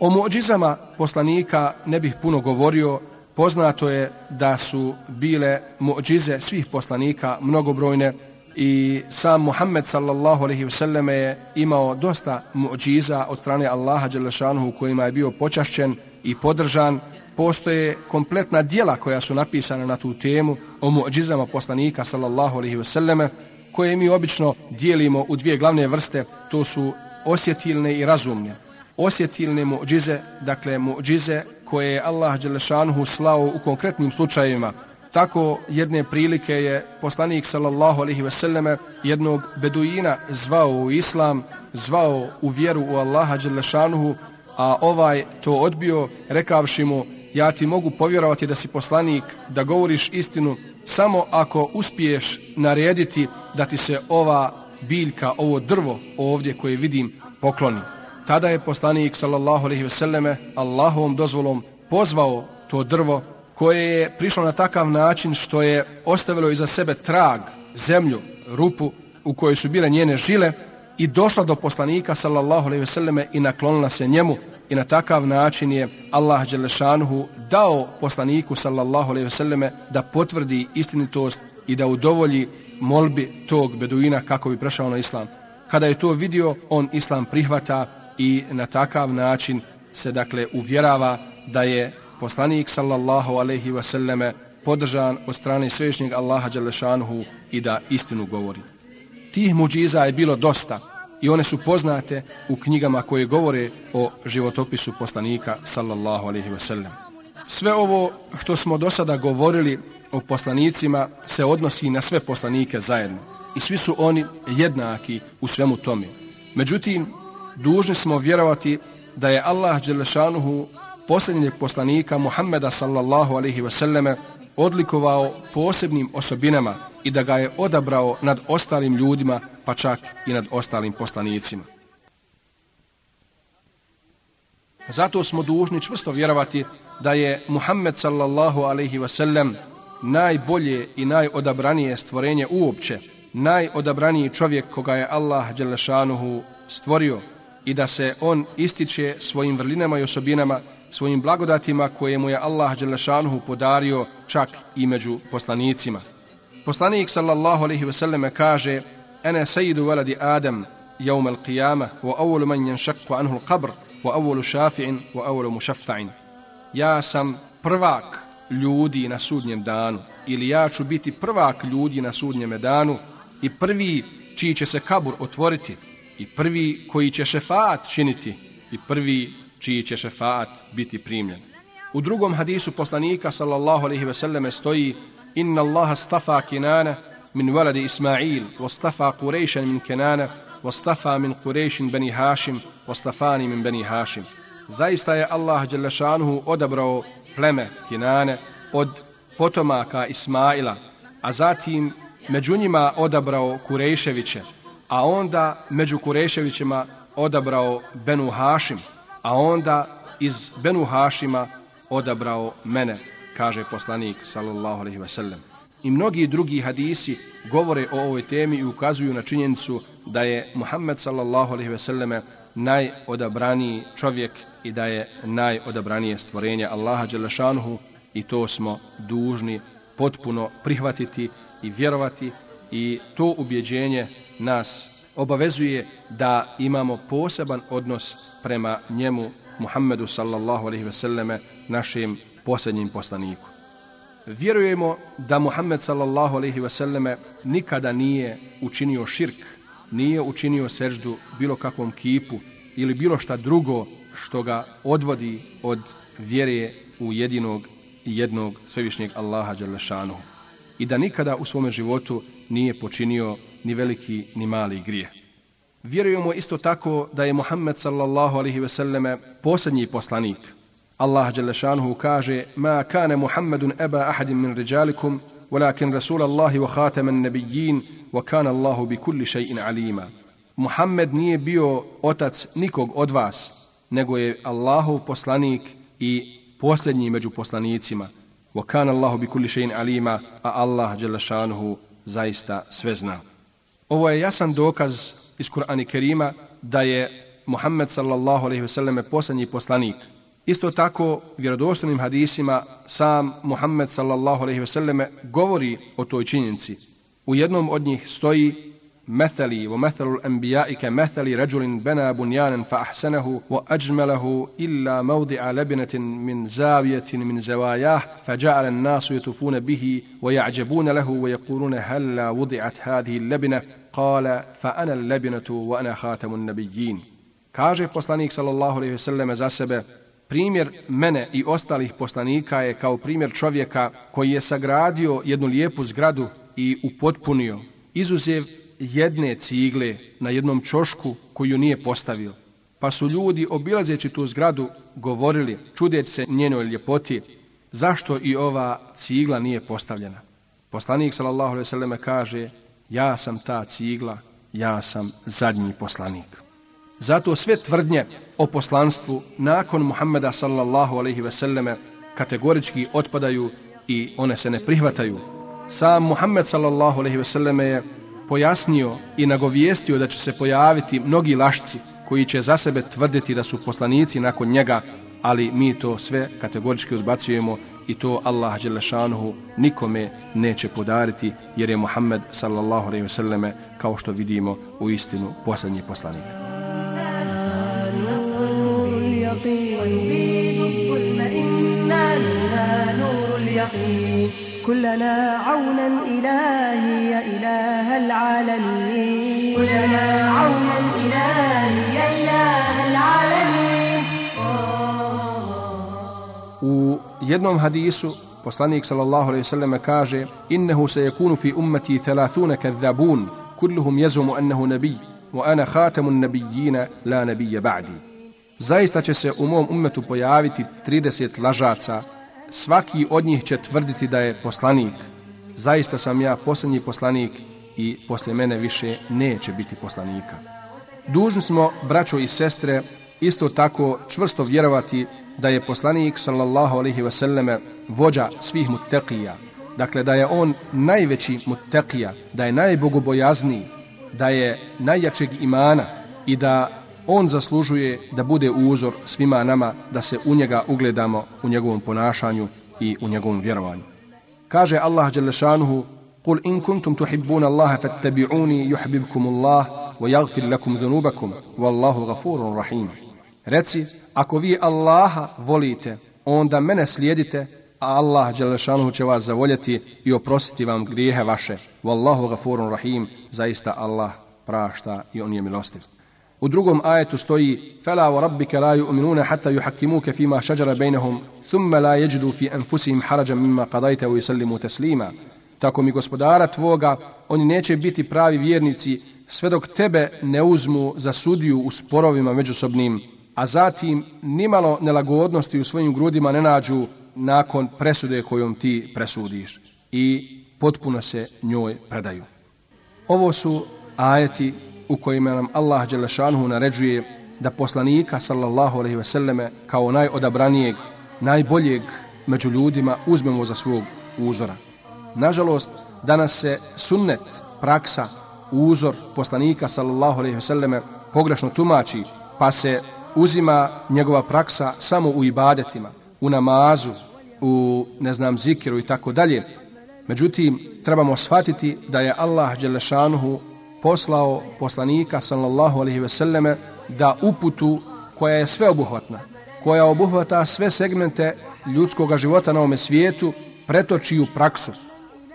O mođizama poslanika ne bih puno govorio, Poznato je da su bile muđize svih poslanika mnogobrojne i sam Muhammed sallallahu alaihi wasallam je imao dosta muđiza od strane Allaha Đelešanuhu kojima je bio počašćen i podržan. Postoje kompletna dijela koja su napisana na tu temu o muđizama poslanika sallallahu alaihi wasallam koje mi obično dijelimo u dvije glavne vrste, to su osjetilne i razumne. Osjetilne muđize, dakle muđize koje je Allah Đelešanuhu slao u konkretnim slučajevima. Tako jedne prilike je poslanik sallallahu alaihi ve selleme jednog beduina zvao u islam, zvao u vjeru u Allaha Đelešanuhu, a ovaj to odbio rekavši mu ja ti mogu povjerovati da si poslanik, da govoriš istinu samo ako uspiješ narediti da ti se ova biljka, ovo drvo ovdje koje vidim pokloni. Tada je poslanik sallallahu alejhi ve selleme Allahovom dozvolom pozvao to drvo koje je prišlo na takav način što je ostavilo iza sebe trag, zemlju, rupu u kojoj su bile njene žile i došla do poslanika sallallahu alejhi ve selleme i naklonila se njemu i na takav način je Allah Đelešanuhu dao poslaniku sallallahu alejhi ve selleme da potvrdi istinitost i da udovolji molbi tog beduina kako bi prešao na islam. Kada je to vidio, on islam prihvata i na takav način se dakle uvjerava da je poslanik sallallahu alejhi ve selleme podržan od strane svešnjeg Allaha Đelešanuhu i da istinu govori. Tih muđiza je bilo dosta i one su poznate u knjigama koje govore o životopisu poslanika sallallahu alaihi wa sallam. Sve ovo što smo do sada govorili o poslanicima se odnosi na sve poslanike zajedno i svi su oni jednaki u svemu tome. Međutim, dužni smo vjerovati da je Allah Đelešanuhu posljednjeg poslanika Muhammeda sallallahu alaihi wasallame odlikovao posebnim osobinama i da ga je odabrao nad ostalim ljudima pa čak i nad ostalim poslanicima. Zato smo dužni čvrsto vjerovati da je Muhammed sallallahu alaihi wasallam najbolje i najodabranije stvorenje uopće, najodabraniji čovjek koga je Allah Đelešanuhu stvorio i da se on ističe svojim vrlinama i osobinama, svojim blagodatima koje mu je Allah Đelešanuhu podario čak i među poslanicima. Poslanik sallallahu alaihi wasallam kaže أنا سيد ولد Adam يوم al وأول wa ينشق man القبر anhu al qabr wa awwalu shafi'in wa Ja sam prvak ljudi na sudnjem danu ili ja ću biti prvak ljudi na sudnjem danu i prvi čiji će se kabur otvoriti i prvi koji će šefaat činiti i prvi čiji će šefaat biti primljen. U drugom hadisu poslanika sallallahu alaihi ve selleme stoji Inna Allaha stafa kinana من ولد إسماعيل واصطفى قريشا من كنانة واصطفى من قريش بني هاشم واصطفاني من بني هاشم min bani Hashim. Zaista je Allah Đelešanuhu odabrao pleme Kinane od potomaka Ismaila, a zatim među njima odabrao Kurejševiće, a onda među Kurejševićima odabrao Benu Hašim, a onda iz Benu Hašima odabrao mene, kaže poslanik sallallahu alaihi ve sellem. I mnogi drugi hadisi govore o ovoj temi i ukazuju na činjenicu da je Muhammed sallallahu alejhi ve selleme najodabraniji čovjek i da je najodabranije stvorenje Allaha Đelešanuhu i to smo dužni potpuno prihvatiti i vjerovati i to ubjeđenje nas obavezuje da imamo poseban odnos prema njemu Muhammedu sallallahu alejhi ve selleme našem posljednjim poslaniku. Vjerujemo da Muhammed sallallahu alaihi veselleme nikada nije učinio širk, nije učinio seždu bilo kakvom kipu ili bilo šta drugo što ga odvodi od vjere u jedinog i jednog svevišnjeg Allaha Đalešanu i da nikada u svome životu nije počinio ni veliki ni mali grije. Vjerujemo isto tako da je Muhammed sallallahu alaihi ve selleme posljednji poslanik. Allah Đelešanuhu kaže Ma kane Muhammedun eba ahadin min ređalikum, walakin Rasul Allahi wa khataman nebijin, wa kana Allahu bi kulli še'in alima. Muhammed nije bio otac nikog od vas, nego je Allahov poslanik i posljednji među poslanicima. Wa kana Allahu bi kulli shay'in alima, a Allah dželle šanehu zaista sve zna. Ovo je jasan dokaz iz Kur'ana Kerima da je Muhammed sallallahu alejhi ve selleme posljednji poslanik. Isto tako vjerodostojnim hadisima sam Muhammed sallallahu alejhi ve selleme govori o toj činjenici. U jednom od njih stoji مثلي ومثل الأنبياء كمثل رجل بنى بنيانا فأحسنه وأجمله إلا موضع لبنة من زاوية من زواياه فجعل الناس يطوفون به ويعجبون له ويقولون هل لا وضعت هذه اللبنة قال فأنا اللبنة وأنا خاتم النبيين Kaže poslanik sallallahu alejhi ve selleme za sebe Primjer mene i ostalih poslanika je kao primjer čovjeka koji je sagradio jednu lijepu zgradu i upotpunio, izuzev jedne cigle na jednom čošku koju nije postavio. Pa su ljudi obilazeći tu zgradu govorili, čudeći se njenoj ljepoti, zašto i ova cigla nije postavljena. Poslanik sallallahu alejhi ve selleme kaže: "Ja sam ta cigla, ja sam zadnji poslanik." Zato sve tvrdnje o poslanstvu nakon Muhameda sallallahu alejhi ve selleme kategorički otpadaju i one se ne prihvataju. Sam Muhammed sallallahu alejhi ve selleme je pojasnio i nagovijestio da će se pojaviti mnogi lašci koji će za sebe tvrditi da su poslanici nakon njega, ali mi to sve kategorički odbacujemo i to Allah Đelešanuhu nikome neće podariti jer je Muhammed sallallahu alaihi selleme kao što vidimo u istinu posljednji poslanik. كلنا عونا إلهي يا إله العالمين كلنا عونا إلهي يا إله العالمين U jednom hadisu poslanik sallallahu alejhi ve sellem kaže innehu sayakunu fi ummati 30 kadhabun kulluhum yazumu annahu nabiy wa ana khatamun nabiyyin la nabiyya ba'di Zaista će se u mom ummetu pojaviti 30 lažaca svaki od njih će tvrditi da je poslanik. Zaista sam ja posljednji poslanik i poslije mene više neće biti poslanika. Dužni smo, braćo i sestre, isto tako čvrsto vjerovati da je poslanik sallallahu alaihi wasallame vođa svih mutekija, dakle da je on najveći mutekija, da je najbogobojazniji, da je najjačeg imana i da on zaslužuje da bude uzor svima nama, da se u njega ugledamo u njegovom ponašanju i u njegovom vjerovanju. Kaže Allah Đelešanuhu, قل إن كنتم تحبون الله فاتبعوني يحببكم الله ويغفر لكم ذنوبكم والله غفور رحيم Reci, ako vi Allaha volite, onda mene slijedite, a Allah Đelešanuhu će vas zavoljeti i oprostiti vam grijehe vaše. Wallahu gafurun rahim, zaista Allah prašta i on je milostiv. U drugom ajetu stoji فَلَا وَرَبِّكَ لَا يُؤْمِنُونَ حَتَّى يُحَكِّمُوكَ yuhakkimuke fima šađara bejnehum thumma la jeđdu fi anfusihim harađa mimma qadajte u yusallimu. Tako mi gospodara tvoga, oni neće biti pravi vjernici sve dok tebe ne uzmu za sudiju u sporovima međusobnim, a zatim nimalo nelagodnosti u svojim grudima ne nađu nakon presude kojom ti presudiš i potpuno se njoj predaju. Ovo su ajeti u kojima nam Allah Đelešanhu naređuje da poslanika sallallahu alaihi ve selleme kao najodabranijeg, najboljeg među ljudima uzmemo za svog uzora. Nažalost, danas se sunnet, praksa, uzor poslanika sallallahu alaihi ve selleme pogrešno tumači, pa se uzima njegova praksa samo u ibadetima, u namazu, u, ne znam, zikiru i tako dalje. Međutim, trebamo shvatiti da je Allah Đelešanuhu poslao poslanika sallallahu alaihi ve selleme da uputu koja je sveobuhvatna, koja obuhvata sve segmente ljudskog života na ovome svijetu, pretoči u praksu.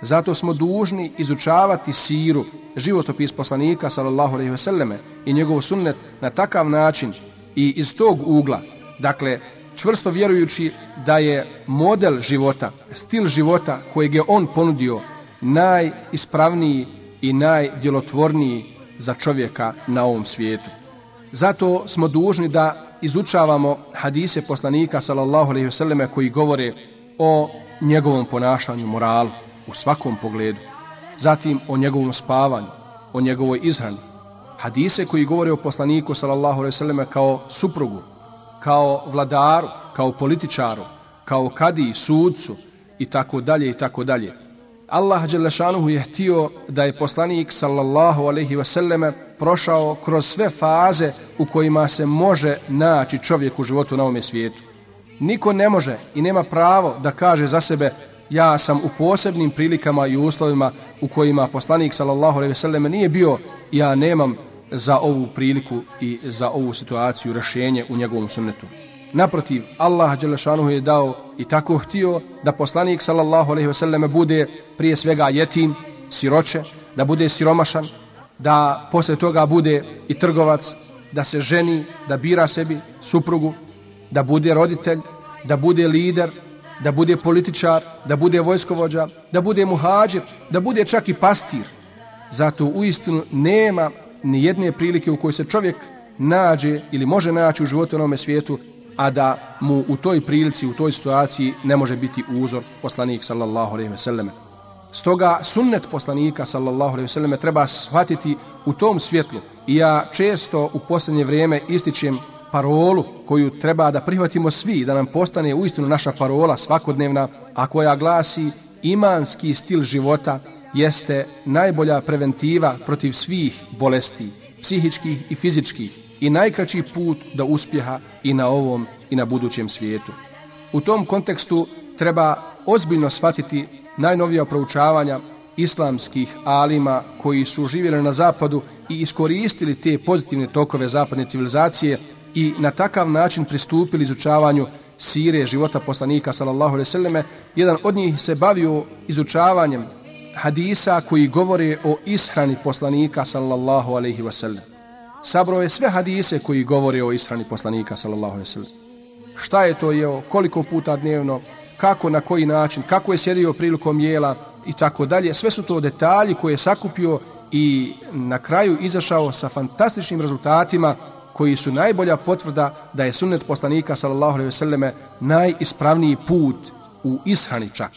Zato smo dužni izučavati siru, životopis poslanika sallallahu alaihi ve selleme i njegov sunnet na takav način i iz tog ugla, dakle, čvrsto vjerujući da je model života, stil života kojeg je on ponudio najispravniji i najdjelotvorniji za čovjeka na ovom svijetu. Zato smo dužni da izučavamo hadise poslanika sallallahu alejhi ve selleme koji govore o njegovom ponašanju, moralu u svakom pogledu. Zatim o njegovom spavanju, o njegovoj izhrani. Hadise koji govore o poslaniku sallallahu alejhi ve selleme kao suprugu, kao vladaru, kao političaru, kao kadi, sudcu i tako dalje i tako dalje. Allah Đelešanuhu je htio da je poslanik sallallahu alaihi wasallame prošao kroz sve faze u kojima se može naći čovjek u životu na ovome svijetu. Niko ne može i nema pravo da kaže za sebe ja sam u posebnim prilikama i uslovima u kojima poslanik sallallahu alejhi ve selleme nije bio ja nemam za ovu priliku i za ovu situaciju rešenje u njegovom sunnetu. Naprotiv, Allah Đelešanuhu je dao i tako htio da poslanik sallallahu alaihi wasallam bude prije svega jetim, siroče, da bude siromašan, da posle toga bude i trgovac, da se ženi, da bira sebi suprugu, da bude roditelj, da bude lider, da bude političar, da bude vojskovođa, da bude muhađir, da bude čak i pastir. Zato u istinu nema ni jedne prilike u kojoj se čovjek nađe ili može naći u životu na ovome svijetu a da mu u toj prilici, u toj situaciji ne može biti uzor poslanik sallallahu alejhi ve selleme. Stoga sunnet poslanika sallallahu alejhi ve selleme treba shvatiti u tom svjetlu. I ja često u posljednje vrijeme ističem parolu koju treba da prihvatimo svi, da nam postane uistinu naša parola svakodnevna, a koja glasi imanski stil života jeste najbolja preventiva protiv svih bolesti, psihičkih i fizičkih, i najkraći put do uspjeha i na ovom i na budućem svijetu. U tom kontekstu treba ozbiljno shvatiti najnovija proučavanja islamskih alima koji su živjeli na zapadu i iskoristili te pozitivne tokove zapadne civilizacije i na takav način pristupili izučavanju sire života poslanika sallallahu alejhi ve selleme jedan od njih se bavio izučavanjem hadisa koji govore o ishrani poslanika sallallahu alejhi ve sellem sabro je sve hadise koji govore o ishrani poslanika sallallahu alejhi ve sellem. Šta je to jeo, koliko puta dnevno, kako na koji način, kako je sjedio prilikom jela i tako dalje. Sve su to detalji koje je sakupio i na kraju izašao sa fantastičnim rezultatima koji su najbolja potvrda da je sunnet poslanika sallallahu alejhi ve selleme najispravniji put u ishrani čak.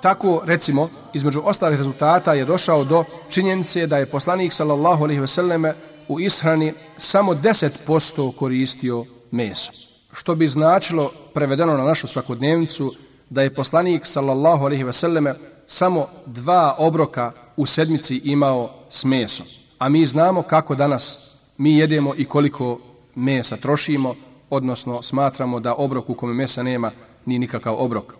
Tako, recimo, između ostalih rezultata je došao do činjenice da je poslanik sallallahu alejhi ve selleme u ishrani samo 10% koristio meso. Što bi značilo, prevedeno na našu svakodnevnicu, da je poslanik sallallahu alaihi selleme samo dva obroka u sedmici imao s mesom. A mi znamo kako danas mi jedemo i koliko mesa trošimo, odnosno smatramo da obrok u kome mesa nema ni nikakav obrok.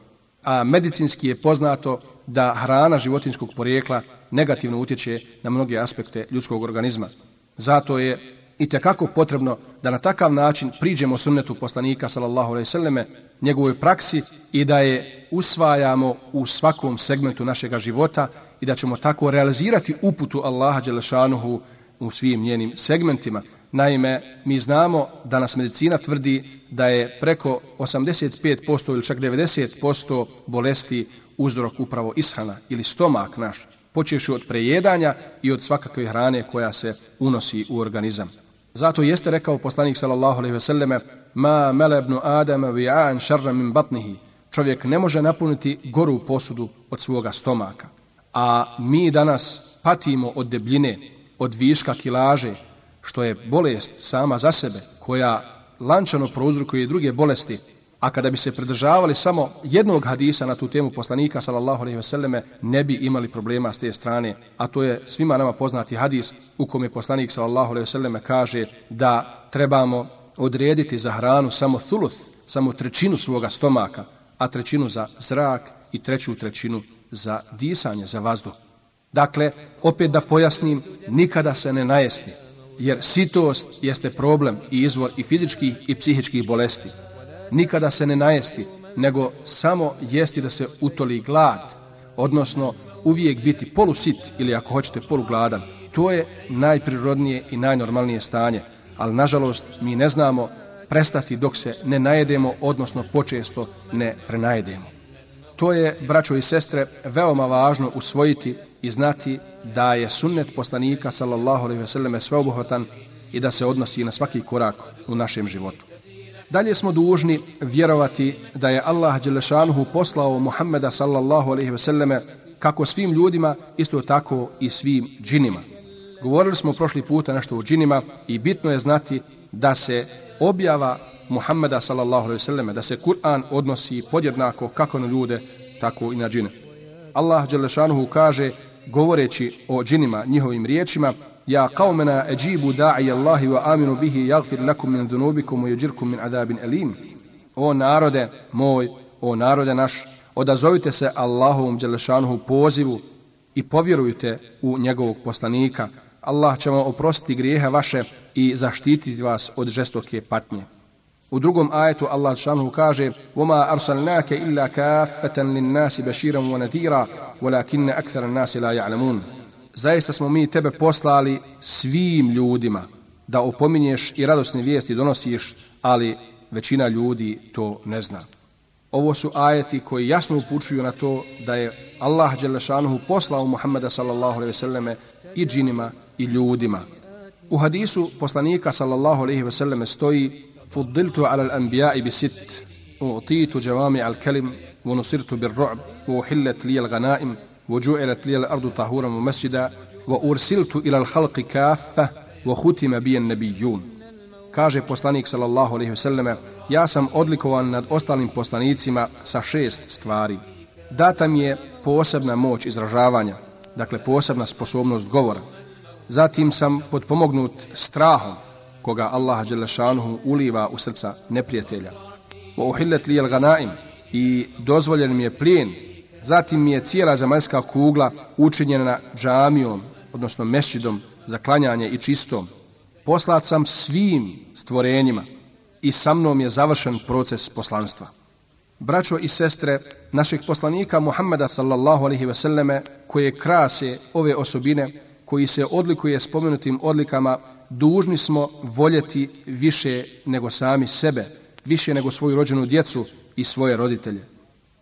A medicinski je poznato da hrana životinskog porijekla negativno utječe na mnoge aspekte ljudskog organizma. Zato je i kako potrebno da na takav način priđemo sunnetu poslanika sallallahu alejhi ve selleme njegovoj praksi i da je usvajamo u svakom segmentu našeg života i da ćemo tako realizirati uputu Allaha dželešanuhu u svim njenim segmentima. Naime, mi znamo da nas medicina tvrdi da je preko 85% ili čak 90% bolesti uzrok upravo ishrana ili stomak naš, počeši od prejedanja i od svakakve hrane koja se unosi u organizam. Zato jeste rekao poslanik sallallahu alejhi ve selleme: "Ma malabnu Adama wi'an sharra min batnihi." Čovjek ne može napuniti goru posudu od svoga stomaka. A mi danas patimo od debljine, od viška kilaže, što je bolest sama za sebe, koja lančano prouzrukuje druge bolesti, A kada bi se pridržavali samo jednog hadisa na tu temu poslanika sallallahu alejhi ve selleme ne bi imali problema s te strane, a to je svima nama poznati hadis u kome poslanik sallallahu alejhi ve selleme kaže da trebamo odrediti za hranu samo thuluth, samo trećinu svoga stomaka, a trećinu za zrak i treću trećinu za disanje, za vazduh. Dakle, opet da pojasnim, nikada se ne najesti, jer sitost jeste problem i izvor i fizičkih i psihičkih bolesti nikada se ne najesti, nego samo jesti da se utoli glad, odnosno uvijek biti polusit ili ako hoćete polugladan. To je najprirodnije i najnormalnije stanje, ali nažalost mi ne znamo prestati dok se ne najedemo, odnosno počesto ne prenajedemo. To je, braćo i sestre, veoma važno usvojiti i znati da je sunnet poslanika sallallahu alejhi ve selleme sveobuhvatan i da se odnosi na svaki korak u našem životu. Dalje smo dužni vjerovati da je Allah Đelešanuhu poslao Muhammeda sallallahu alaihi ve selleme kako svim ljudima, isto tako i svim džinima. Govorili smo prošli puta nešto o džinima i bitno je znati da se objava Muhammeda sallallahu alaihi ve selleme, da se Kur'an odnosi podjednako kako na ljude, tako i na džine. Allah Đelešanuhu kaže, govoreći o džinima njihovim riječima, Ja qaumena ajibu da'i Allahi wa aminu bihi yaghfir lakum min dhunubikum wa yujirkum min adabin alim. O narode moj, o narode naš, odazovite se Allahovom dželešanuhu pozivu i povjerujte u njegovog poslanika. Allah će vam oprostiti grijehe vaše i zaštititi vas od žestoke patnje. U drugom ajetu Allah šanhu kaže وَمَا أَرْسَلْنَاكَ إِلَّا كَافَّةً لِلنَّاسِ بَشِيرًا وَنَذِيرًا وَلَكِنَّ أَكْثَرَ النَّاسِ لَا يَعْلَمُونَ zaista smo mi tebe poslali svim ljudima da opominješ i radosne vijesti donosiš, ali većina ljudi to ne zna. Ovo su ajeti koji jasno upučuju na to da je Allah Đelešanuhu poslao Muhammeda sallallahu alaihi selleme i džinima i ljudima. U hadisu poslanika sallallahu alaihi selleme stoji Fuddiltu ala l'anbija'i bi sit, utitu džavami al kelim, ونصرت بالرعب وحلت لي الغنائم وجعلت لي الأرض طهورا ومسجدا وأرسلت إلى الخلق كافة وختم بي النبيون kaže poslanik sallallahu alejhi ve selleme ja sam odlikovan nad ostalim poslanicima sa šest stvari data mi je posebna moć izražavanja dakle posebna sposobnost govora zatim sam potpomognut strahom koga Allah dželle šanehu uliva u srca neprijatelja wa uhillat li al-ghanaim i dozvoljen mi je plijen Zatim je cijela zemaljska kugla učinjena džamijom, odnosno mešidom za klanjanje i čistom. Poslat sam svim stvorenjima i sa mnom je završen proces poslanstva. Braćo i sestre našeg poslanika Muhammeda sallallahu alaihi ve selleme, koje krase ove osobine koji se odlikuje spomenutim odlikama dužni smo voljeti više nego sami sebe, više nego svoju rođenu djecu i svoje roditelje.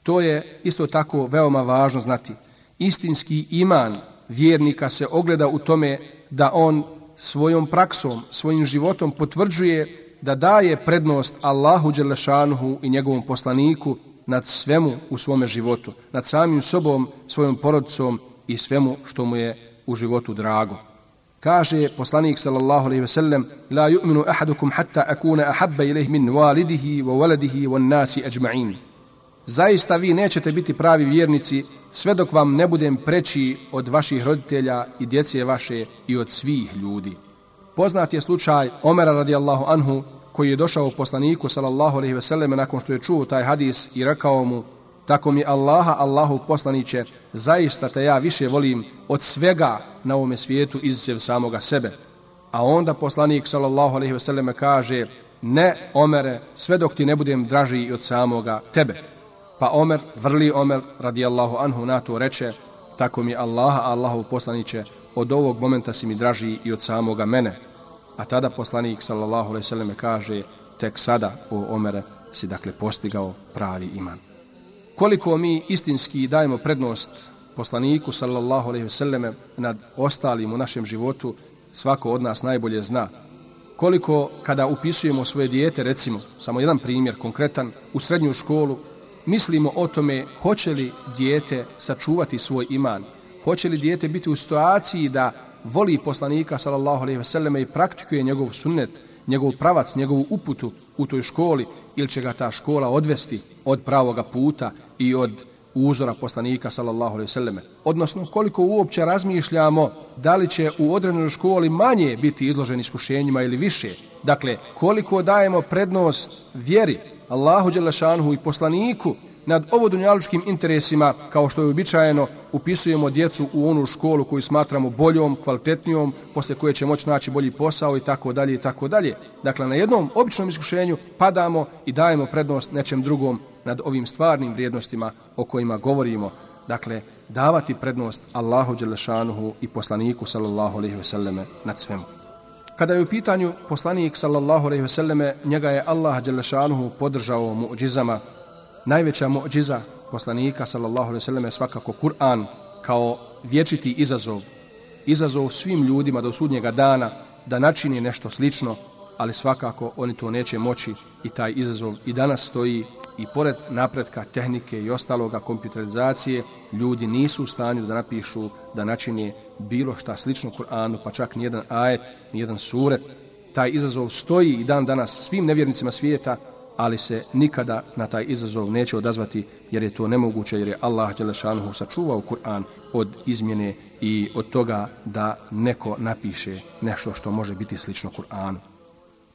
To je isto tako veoma važno znati. Istinski iman vjernika se ogleda u tome da on svojom praksom, svojim životom potvrđuje da daje prednost Allahu Đelešanuhu i njegovom poslaniku nad svemu u svome životu, nad samim sobom, svojom porodicom i svemu što mu je u životu drago. Kaže poslanik sallallahu alejhi ve sellem: "La yu'minu ahadukum hatta akuna ahabba ilayhi min walidihi wa waladihi wan nasi ajma'in." Zaista vi nećete biti pravi vjernici sve dok vam ne budem preći od vaših roditelja i djece vaše i od svih ljudi. Poznat je slučaj Omera radijallahu anhu koji je došao u poslaniku sallallahu alejhi ve selleme nakon što je čuo taj hadis i rekao mu tako mi Allaha Allahu poslanice zaista te ja više volim od svega na ovom svijetu izsev samoga sebe a onda poslanik sallallahu alejhi ve selleme kaže ne Omere sve dok ti ne budem draži od samoga tebe pa Omer vrli Omer radijallahu anhu na to reče tako mi Allaha Allahu poslaniće, od ovog momenta si mi draži i od samoga mene A tada poslanik sallallahu alejhi ve selleme kaže tek sada o Omere si dakle postigao pravi iman. Koliko mi istinski dajemo prednost poslaniku sallallahu alejhi ve selleme nad ostalim u našem životu, svako od nas najbolje zna. Koliko kada upisujemo svoje dijete, recimo, samo jedan primjer konkretan, u srednju školu, mislimo o tome hoće li dijete sačuvati svoj iman, hoće li dijete biti u situaciji da voli poslanika sallallahu alejhi ve selleme i praktikuje njegov sunnet, njegov pravac, njegovu uputu u toj školi ili će ga ta škola odvesti od pravoga puta i od uzora poslanika sallallahu alejhi ve selleme. Odnosno koliko uopće razmišljamo da li će u određenoj školi manje biti izloženi iskušenjima ili više. Dakle, koliko dajemo prednost vjeri Allahu dželle i poslaniku nad ovodunjalučkim interesima, kao što je običajeno, upisujemo djecu u onu školu koju smatramo boljom, kvalitetnijom, posle koje će moći naći bolji posao i tako dalje i tako dalje. Dakle, na jednom običnom iskušenju padamo i dajemo prednost nečem drugom nad ovim stvarnim vrijednostima o kojima govorimo. Dakle, davati prednost Allahu Đelešanuhu i poslaniku sallallahu alaihi ve selleme nad svemu. Kada je u pitanju poslanik sallallahu alejhi ve selleme, njega je Allah dželle šanuhu podržao mu'džizama. najveća mu'džiza poslanika sallallahu alejhi ve selleme svakako Kur'an kao vječiti izazov izazov svim ljudima do sudnjega dana da načini nešto slično ali svakako oni to neće moći i taj izazov i danas stoji i pored napretka tehnike i ostaloga kompjuterizacije ljudi nisu u stanju da napišu da načine bilo šta slično Kur'anu pa čak ni jedan ajet ni jedan suret taj izazov stoji i dan danas svim nevjernicima svijeta ali se nikada na taj izazov neće odazvati jer je to nemoguće jer je Allah Đelešanuhu sačuvao Kur'an od izmjene i od toga da neko napiše nešto što može biti slično Kur'anu.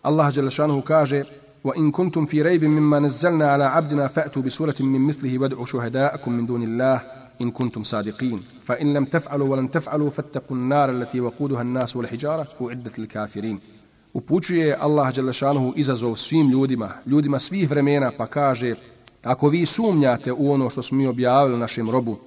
Allah Đelešanuhu kaže وَإِن كُنْتُمْ فِي رَيْبٍ مِمَّا نَزَّلْنَا عَلَى عَبْدِنَا فَأْتُوا بِسُورَةٍ مِّن مِثْلِهِ وَادْعُوا شُهَدَاءَكُم مِّن دُونِ اللَّهِ إِن كُنتُمْ صَادِقِينَ فَإِن لَّمْ تَفْعَلُوا وَلَن تَفْعَلُوا فَاتَّقُوا النَّارَ الَّتِي وَقُودُهَا النَّاسُ وَالْحِجَارَةُ أُعِدَّتْ لِلْكَافِرِينَ upućuje Allah Đelešanuhu izazov svim ljudima, ljudima svih vremena, pa kaže, ako vi sumnjate u ono što smo mi objavili u našem robu,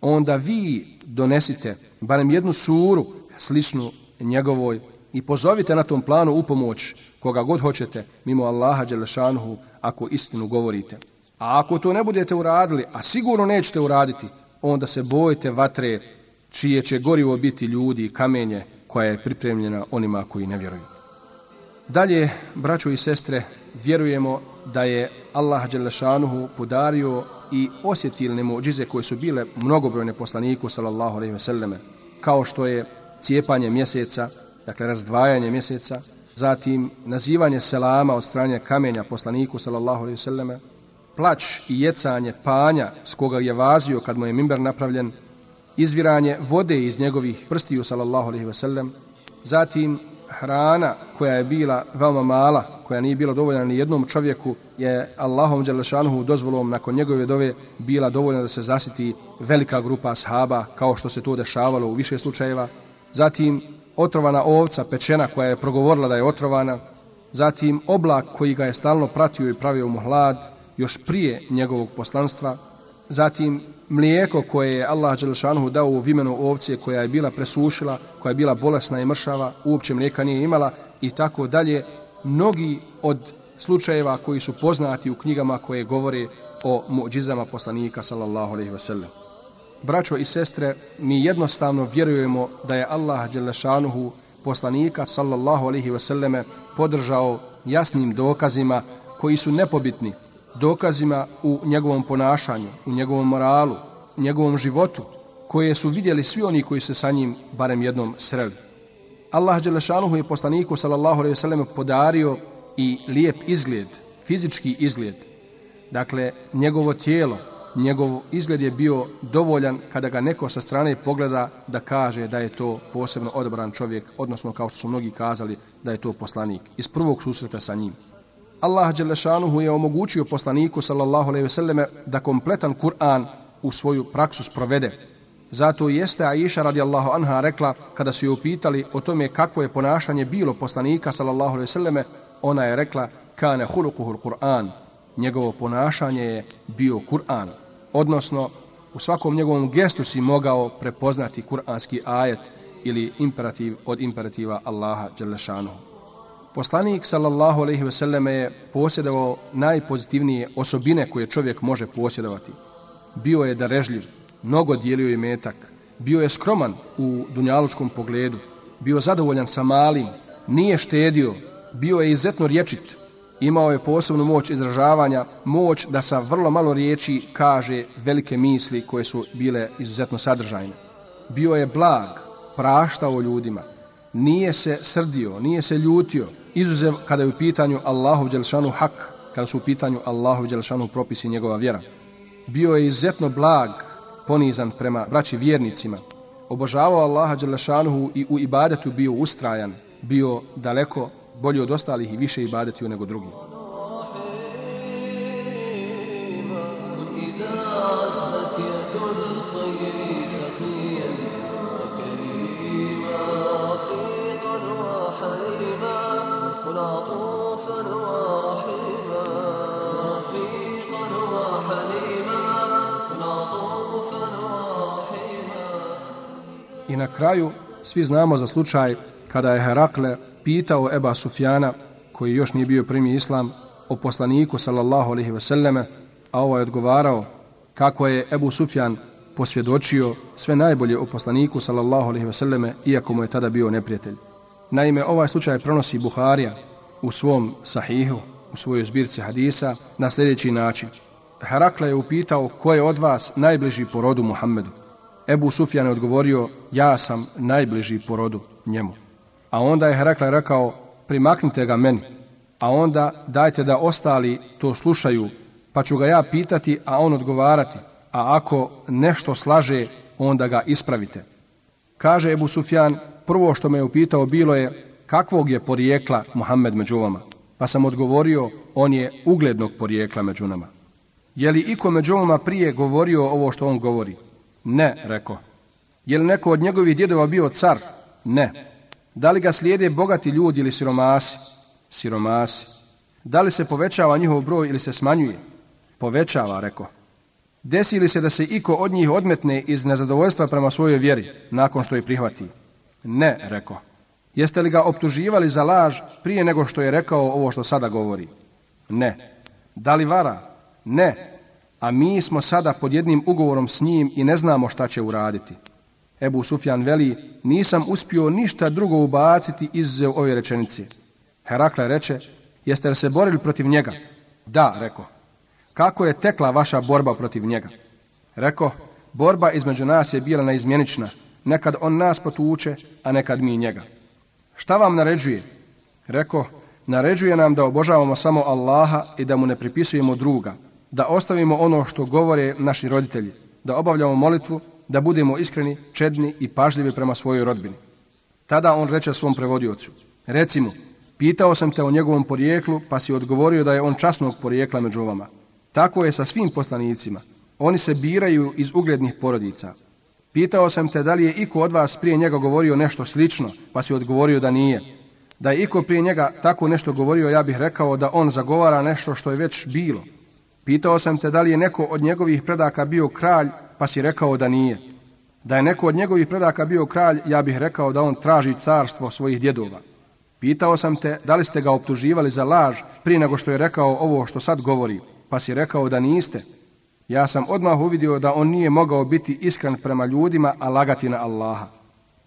onda vi donesite barem jednu suru sličnu njegovoj i pozovite na tom planu u pomoć koga god hoćete mimo Allaha Đelešanuhu ako istinu govorite. A ako to ne budete uradili, a sigurno nećete uraditi, onda se bojite vatre čije će gorivo biti ljudi i kamenje koja je pripremljena onima koji ne vjeruju. Dalje, braćo i sestre, vjerujemo da je Allah Đelešanuhu podario i osjetilne muđize koje su bile mnogobrojne poslaniku, sallallahu alaihi ve selleme, kao što je cijepanje mjeseca, dakle razdvajanje mjeseca, zatim nazivanje selama od strane kamenja poslaniku, sallallahu alaihi ve plač i jecanje panja s koga je vazio kad mu je mimber napravljen, izviranje vode iz njegovih prstiju, sallallahu alaihi ve sellem, zatim hrana koja je bila veoma mala, koja nije bila dovoljna ni jednom čovjeku, je Allahom Đelešanuhu dozvolom nakon njegove dove bila dovoljna da se zasiti velika grupa ashaba, kao što se to dešavalo u više slučajeva. Zatim otrovana ovca pečena koja je progovorila da je otrovana. Zatim oblak koji ga je stalno pratio i pravio mu hlad još prije njegovog poslanstva. Zatim mlijeko koje je Allah Đelešanuhu dao u vimenu ovce koja je bila presušila, koja je bila bolesna i mršava, uopće mlijeka nije imala i tako dalje. Mnogi od slučajeva koji su poznati u knjigama koje govore o muđizama poslanika sallallahu alaihi wasallam. Braćo i sestre, mi jednostavno vjerujemo da je Allah Đelešanuhu poslanika sallallahu alaihi wasallame podržao jasnim dokazima koji su nepobitni dokazima u njegovom ponašanju, u njegovom moralu, u njegovom životu, koje su vidjeli svi oni koji se sa njim barem jednom sreli. Allah Đelešanuhu je poslaniku sallallahu alaihi sallam podario i lijep izgled, fizički izgled. Dakle, njegovo tijelo njegov izgled je bio dovoljan kada ga neko sa strane pogleda da kaže da je to posebno odabran čovjek, odnosno kao što su mnogi kazali da je to poslanik iz prvog susreta sa njim. Allah Đelešanuhu je omogućio poslaniku sallallahu alaihi selleme da kompletan Kur'an u svoju praksu sprovede. Zato jeste Aisha radijallahu anha rekla kada su ju upitali o tome kakvo je ponašanje bilo poslanika sallallahu alaihi selleme, ona je rekla kane hulukuhul Kur'an, njegovo ponašanje je bio Kur'an, odnosno u svakom njegovom gestu si mogao prepoznati kur'anski ajet ili imperativ od imperativa Allaha Đelešanu. Poslanik sallallahu alejhi ve selleme je posjedovao najpozitivnije osobine koje čovjek može posjedovati. Bio je darežljiv, mnogo dijelio je metak, bio je skroman u dunjalučkom pogledu, bio zadovoljan sa malim, nije štedio, bio je izuzetno rječit, imao je posebnu moć izražavanja, moć da sa vrlo malo riječi kaže velike misli koje su bile izuzetno sadržajne. Bio je blag, praštao ljudima, nije se srdio, nije se ljutio, izuzev kada je u pitanju Allahu Đelšanu hak, kada su u pitanju Allahu Đelšanu propisi njegova vjera. Bio je izuzetno blag, ponizan prema braći vjernicima, obožavao Allaha Đelšanu i u ibadetu bio ustrajan, bio daleko bolji od ostalih i više ibadetio nego drugi. I na kraju svi znamo za slučaj kada je Herakle pitao Eba Sufjana, koji još nije bio primi islam, o poslaniku sallallahu alaihi ve selleme, a ovaj odgovarao kako je Ebu Sufjan posvjedočio sve najbolje o poslaniku sallallahu alaihi ve selleme, iako mu je tada bio neprijatelj. Naime, ovaj slučaj pronosi Buharija u svom sahihu, u svojoj zbirci hadisa, na sljedeći način. Herakla je upitao ko je od vas najbliži porodu Muhammedu. Ebu Sufjan je odgovorio, ja sam najbliži porodu njemu. A onda je Herakle rekao, primaknite ga meni, a onda dajte da ostali to slušaju, pa ću ga ja pitati, a on odgovarati, a ako nešto slaže, onda ga ispravite. Kaže Ebu Sufjan, prvo što me je upitao bilo je, kakvog je porijekla Muhammed među vama? Pa sam odgovorio, on je uglednog porijekla među nama. Je li iko među vama prije govorio ovo što on govori? Ne, rekao. Je li neko od njegovih djedova bio car? Ne. Da li ga slijede bogati ljudi ili siromasi? Siromasi. Da li se povećava njihov broj ili se smanjuje? Povećava, reko. Desi li se da se iko od njih odmetne iz nezadovoljstva prema svojoj vjeri nakon što je prihvati? Ne, reko. Jeste li ga optuživali za laž prije nego što je rekao ovo što sada govori? Ne. Da li vara? Ne. A mi smo sada pod jednim ugovorom s njim i ne znamo šta će uraditi. Ebu Sufjan veli, nisam uspio ništa drugo ubaciti iz ove rečenice. Herakle reče, jeste li se borili protiv njega? Da, reko. Kako je tekla vaša borba protiv njega? Reko, borba između nas je bila neizmjenična. Nekad on nas potuče, a nekad mi njega. Šta vam naređuje? Reko, naređuje nam da obožavamo samo Allaha i da mu ne pripisujemo druga, da ostavimo ono što govore naši roditelji, da obavljamo molitvu da budemo iskreni, čedni i pažljivi prema svojoj rodbini. Tada on reče svom prevodiocu, reci mu, pitao sam te o njegovom porijeklu, pa si odgovorio da je on časnog porijekla među vama. Tako je sa svim poslanicima. Oni se biraju iz uglednih porodica. Pitao sam te da li je iko od vas prije njega govorio nešto slično, pa si odgovorio da nije. Da je iko prije njega tako nešto govorio, ja bih rekao da on zagovara nešto što je već bilo. Pitao sam te da li je neko od njegovih predaka bio kralj, pa si rekao da nije. Da je neko od njegovih predaka bio kralj, ja bih rekao da on traži carstvo svojih djedova. Pitao sam te da li ste ga optuživali za laž prije nego što je rekao ovo što sad govori, pa si rekao da niste. Ja sam odmah uvidio da on nije mogao biti iskren prema ljudima, a lagati na Allaha.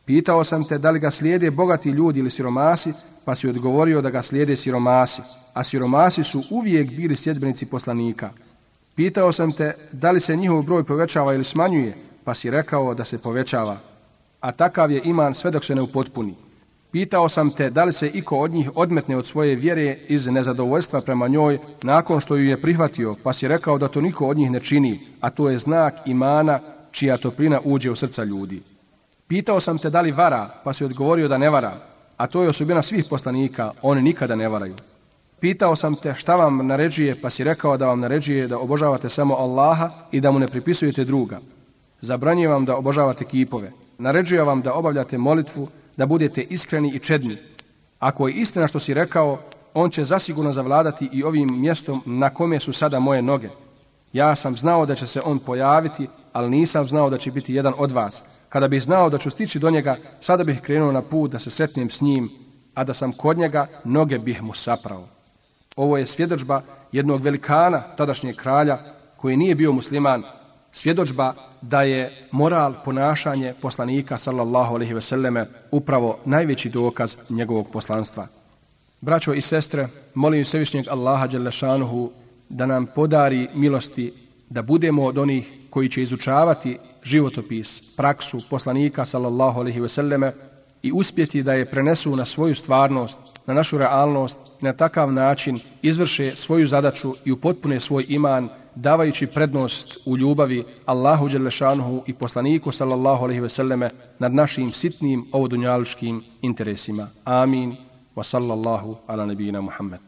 Pitao sam te da li ga slijede bogati ljudi ili siromasi, pa si odgovorio da ga slijede siromasi, a siromasi su uvijek bili sjedbenici poslanika. Pitao sam te da li se njihov broj povećava ili smanjuje, pa si rekao da se povećava. A takav je iman sve dok se ne upotpuni. Pitao sam te da li se iko od njih odmetne od svoje vjere iz nezadovoljstva prema njoj nakon što ju je prihvatio, pa si rekao da to niko od njih ne čini, a to je znak imana čija toplina uđe u srca ljudi. Pitao sam te da li vara, pa si odgovorio da ne vara, a to je osobina svih poslanika, oni nikada ne varaju. Pitao sam te šta vam naređuje, pa si rekao da vam naređuje da obožavate samo Allaha i da mu ne pripisujete druga. Zabranjuje vam da obožavate kipove. Naređuje vam da obavljate molitvu, da budete iskreni i čedni. Ako je istina što si rekao, on će zasigurno zavladati i ovim mjestom na kome su sada moje noge. Ja sam znao da će se on pojaviti, ali nisam znao da će biti jedan od vas. Kada bih znao da ću stići do njega, sada bih krenuo na put da se sretnem s njim, a da sam kod njega, noge bih mu saprao. Ovo je svjedočba jednog velikana tadašnjeg kralja koji nije bio musliman, svjedočba da je moral ponašanje poslanika sallallahu alejhi ve selleme upravo najveći dokaz njegovog poslanstva. Braćo i sestre, molim Svevišnjeg Allaha dželle da nam podari milosti da budemo od onih koji će izučavati životopis, praksu poslanika sallallahu alejhi ve selleme i uspjeti da je prenesu na svoju stvarnost, na našu realnost i na takav način izvrše svoju zadaću i upotpune svoj iman davajući prednost u ljubavi Allahu Đelešanuhu i poslaniku sallallahu alaihi selleme nad našim sitnim ovodunjaluškim interesima. Amin. Wa sallallahu ala nabijina Muhammed.